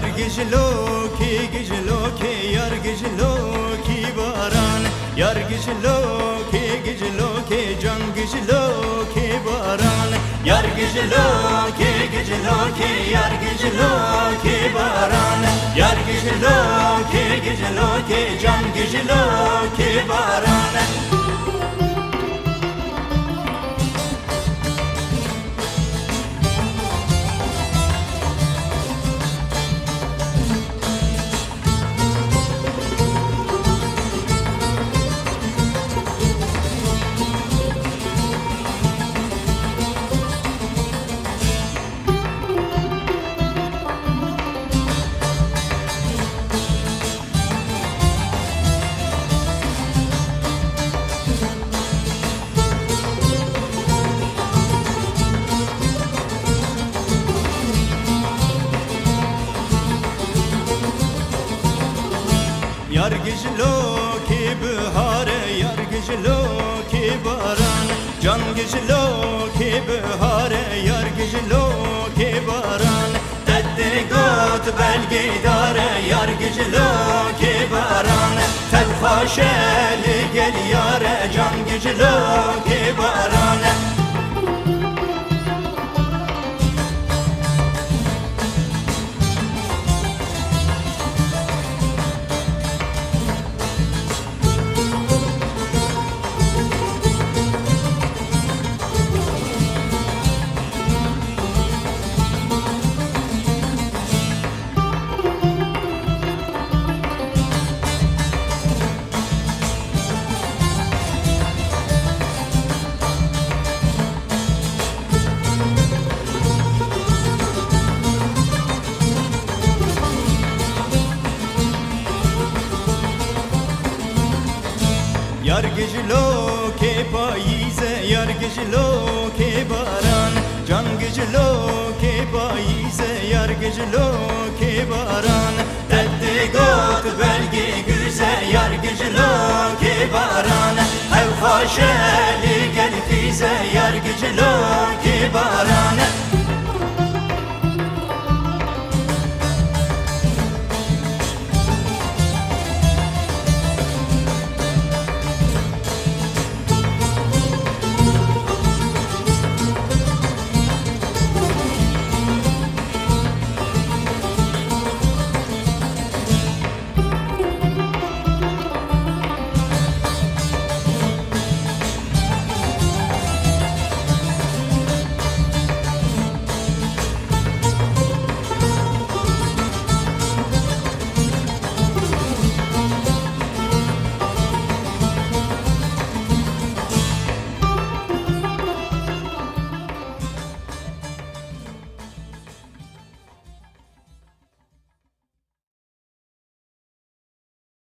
gijlo ki gijlo ki yar gijlo ki baran Yar gijlo ki gijlo ki can gijlo ki baran Yar gijlo ki gijlo ki yar gijlo ki baran Yar gijlo ki gijlo ki can gijlo ki baran Yar gijlo ki bihare yar gijlo ki baran Can gijlo ki bihare yar gijlo ki baran Teddi got belgidare yar gijlo ki baran Ted faşeli gel yare can gijlo ki baran Yar gecilo ke payize Yar gecilo ke baran. Can gecilo ke payize Yar gecilo ke baran. Tette got belge güze Yar gecilo ke baran. Ev faşeli gel fize Yar gecilo ke baran.